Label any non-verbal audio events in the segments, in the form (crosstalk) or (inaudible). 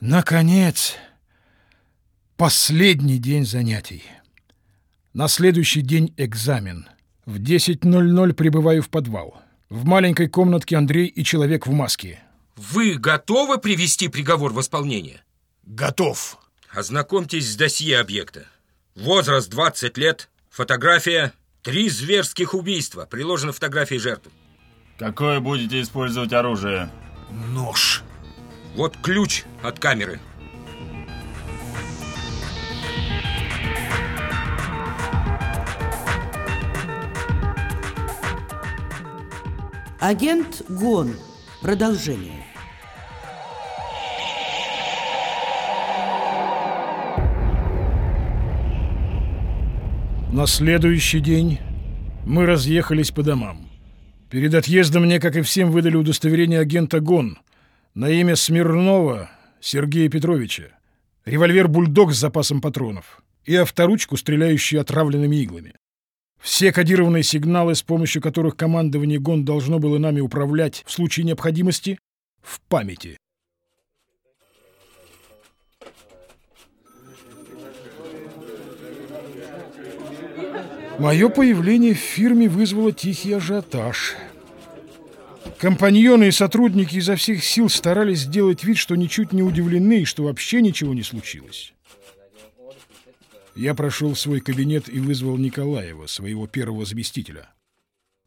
Наконец, последний день занятий. На следующий день экзамен. В 10.00 прибываю в подвал. В маленькой комнатке Андрей и человек в маске. Вы готовы привести приговор в исполнение? Готов. Ознакомьтесь с досье объекта. Возраст 20 лет, фотография, три зверских убийства, приложены фотографии жертв. Какое будете использовать оружие? Нож. Вот ключ от камеры. Агент Гон. Продолжение. На следующий день мы разъехались по домам. Перед отъездом мне, как и всем, выдали удостоверение агента ГОН на имя Смирнова Сергея Петровича, револьвер «Бульдог» с запасом патронов и авторучку, стреляющую отравленными иглами. Все кодированные сигналы, с помощью которых командование ГОН должно было нами управлять в случае необходимости, в памяти. Мое появление в фирме вызвало тихий ажиотаж. Компаньоны и сотрудники изо всех сил старались сделать вид, что ничуть не удивлены и что вообще ничего не случилось. Я прошел в свой кабинет и вызвал Николаева, своего первого заместителя.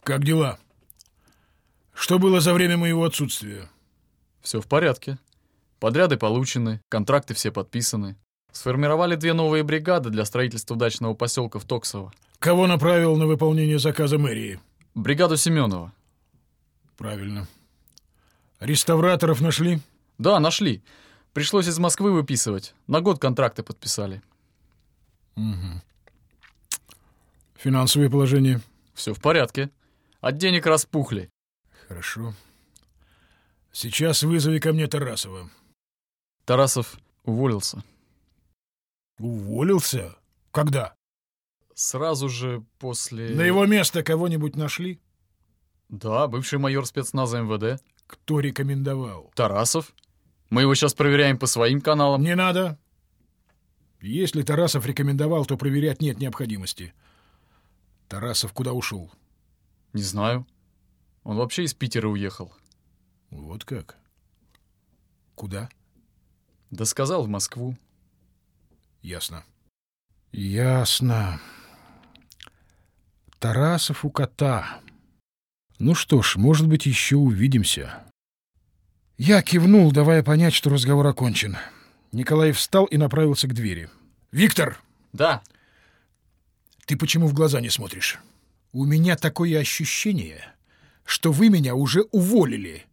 «Как дела? Что было за время моего отсутствия?» Все в порядке. Подряды получены, контракты все подписаны. Сформировали две новые бригады для строительства дачного поселка в Токсово. Кого направил на выполнение заказа мэрии? Бригаду Семенова. Правильно. Реставраторов нашли? Да, нашли. Пришлось из Москвы выписывать. На год контракты подписали. Угу. Финансовое положение? Все в порядке. От денег распухли. Хорошо. Сейчас вызови ко мне Тарасова. Тарасов уволился. Уволился? Когда? Сразу же после... На его место кого-нибудь нашли? Да, бывший майор спецназа МВД. Кто рекомендовал? Тарасов. Мы его сейчас проверяем по своим каналам. Не надо. Если Тарасов рекомендовал, то проверять нет необходимости. Тарасов куда ушел? Не знаю. Он вообще из Питера уехал. Вот как? Куда? Да сказал в Москву. Ясно. Ясно. Тарасов у кота. Ну что ж, может быть, еще увидимся. Я кивнул, давая понять, что разговор окончен. Николай встал и направился к двери. «Виктор!» «Да». «Ты почему в глаза не смотришь? У меня такое ощущение, что вы меня уже уволили.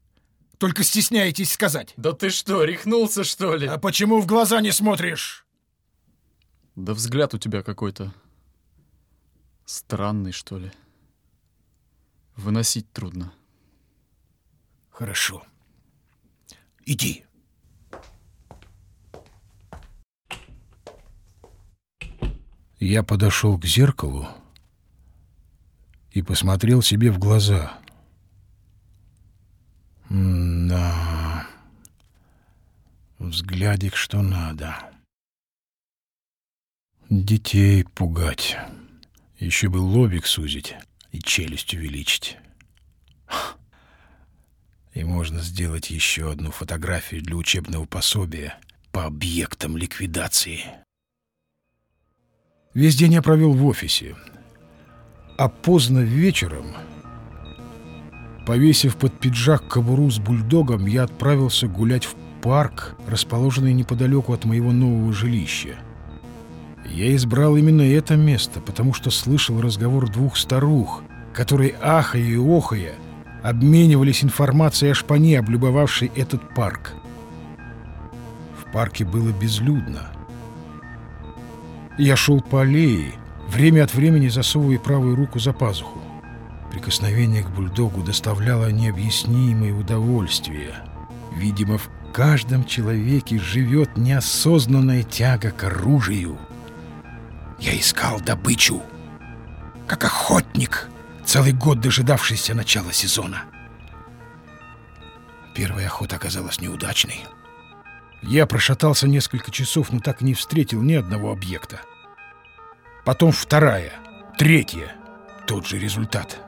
Только стесняетесь сказать». «Да ты что, рехнулся, что ли?» «А почему в глаза не смотришь?» «Да взгляд у тебя какой-то странный, что ли. Выносить трудно». «Хорошо. Иди». Я подошел к зеркалу и посмотрел себе в глаза. Да, взглядик что надо. Детей пугать. Еще бы лобик сузить и челюсть увеличить. И можно сделать еще одну фотографию для учебного пособия по объектам ликвидации. Весь день я провел в офисе. А поздно вечером, повесив под пиджак кобуру с бульдогом, я отправился гулять в парк, расположенный неподалеку от моего нового жилища. Я избрал именно это место, потому что слышал разговор двух старух, которые, ахая и охая, обменивались информацией о шпане, облюбовавшей этот парк. В парке было безлюдно. Я шел по аллее, время от времени засовывая правую руку за пазуху. Прикосновение к бульдогу доставляло необъяснимое удовольствие. Видимо, в каждом человеке живет неосознанная тяга к оружию. Я искал добычу, как охотник, целый год дожидавшийся начала сезона. Первая охота оказалась неудачной. Я прошатался несколько часов, но так и не встретил ни одного объекта. Потом вторая, третья. Тот же результат.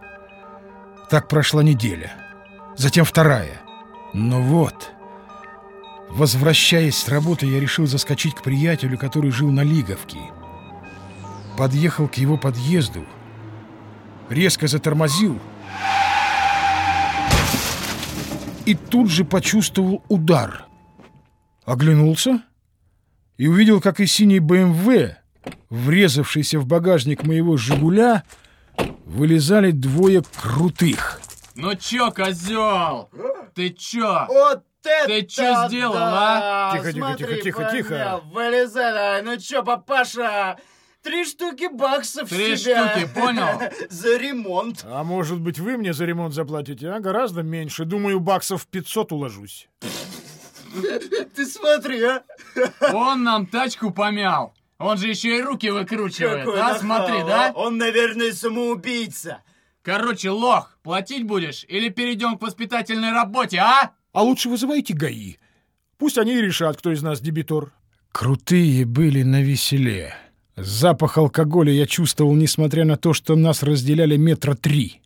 Так прошла неделя. Затем вторая. Но вот... Возвращаясь с работы, я решил заскочить к приятелю, который жил на Лиговке. Подъехал к его подъезду, резко затормозил и тут же почувствовал удар. Оглянулся и увидел, как из синий БМВ, врезавшийся в багажник моего «Жигуля», вылезали двое крутых. Ну чё, козел? Ты чё? Вот это Ты чё сделал, да! Тихо, тихо, Смотри, тихо, тихо, тихо. помял, Вылезай, ну чё, папаша? Три штуки баксов Три с тебя. штуки, понял? (laughs) За ремонт. А может быть, вы мне за ремонт заплатите, а? Гораздо меньше. Думаю, баксов 500 уложусь. Ты смотри, а. (laughs) Он нам тачку помял. Он же еще и руки выкручивает, Какой а? нахал, Смотри, да? Он, наверное, самоубийца. Короче, лох, платить будешь или перейдем к воспитательной работе, а? А лучше вызывайте ГАИ. Пусть они и решат, кто из нас дебитор. Крутые были на веселе. Запах алкоголя я чувствовал, несмотря на то, что нас разделяли метра три.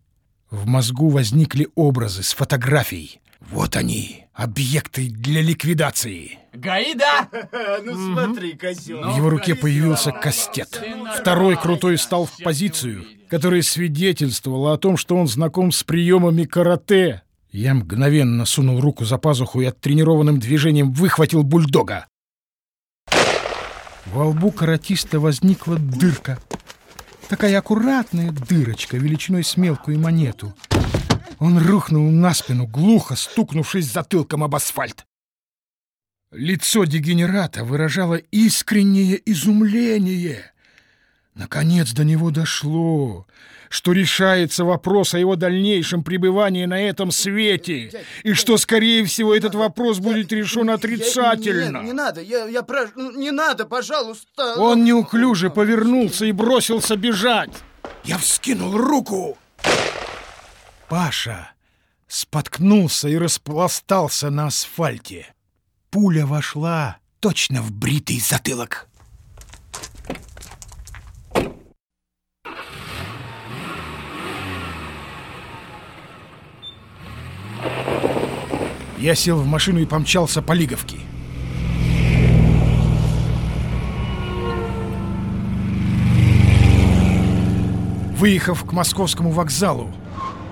В мозгу возникли образы с фотографией. Вот они, объекты для ликвидации. ГАИ, да? (laughs) Ну смотри, козел. В его руке появился кастет. Второй крутой стал в позицию, которая свидетельствовала о том, что он знаком с приемами карате. Я мгновенно сунул руку за пазуху и оттренированным движением выхватил бульдога. Во лбу каратиста возникла дырка. Такая аккуратная дырочка, величиной с мелкую монету. Он рухнул на спину, глухо стукнувшись затылком об асфальт. Лицо дегенерата выражало искреннее изумление. Наконец до него дошло, что решается вопрос о его дальнейшем пребывании на этом свете, и что, скорее всего, этот вопрос будет решен отрицательно. Нет, не надо, я, я прошу, ну, не надо, пожалуйста. Он неуклюже повернулся и бросился бежать. Я вскинул руку. Паша споткнулся и распластался на асфальте. Пуля вошла точно в бритый затылок. Я сел в машину и помчался по Лиговке. Выехав к московскому вокзалу,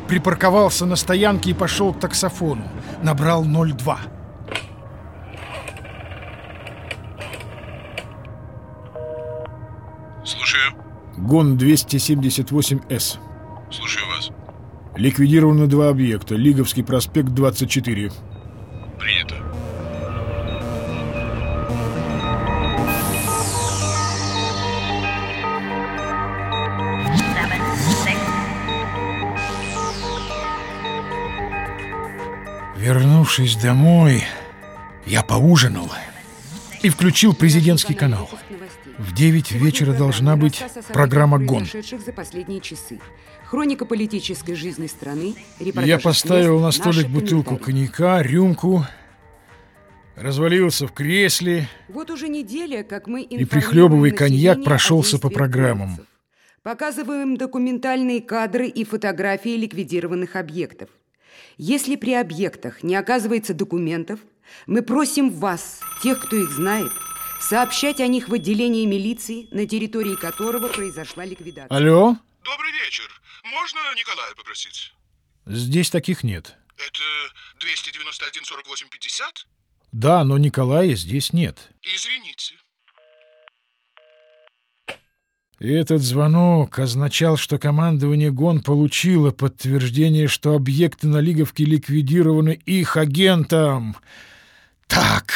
припарковался на стоянке и пошел к таксофону. Набрал 02. Слушаю. ГОН 278С. Слушаю вас. Ликвидированы два объекта. Лиговский проспект 24. Вернувшись домой, я поужинал и включил президентский канал. В 9 вечера должна быть программа «Гон». за последние часы. Хроника политической жизни страны, Я поставил на столик бутылку коньяка, рюмку, развалился в кресле. Вот уже неделя, как мы И, прихлебывая коньяк, прошелся по программам. Показываем документальные кадры и фотографии ликвидированных объектов. Если при объектах не оказывается документов, мы просим вас, тех, кто их знает, сообщать о них в отделение милиции, на территории которого произошла ликвидация. Алло? Добрый вечер. Можно Николая попросить? Здесь таких нет. Это 291 48 50? Да, но Николая здесь нет. Извините. И этот звонок означал, что командование ГОН получило подтверждение, что объекты на Лиговке ликвидированы их агентом. Так,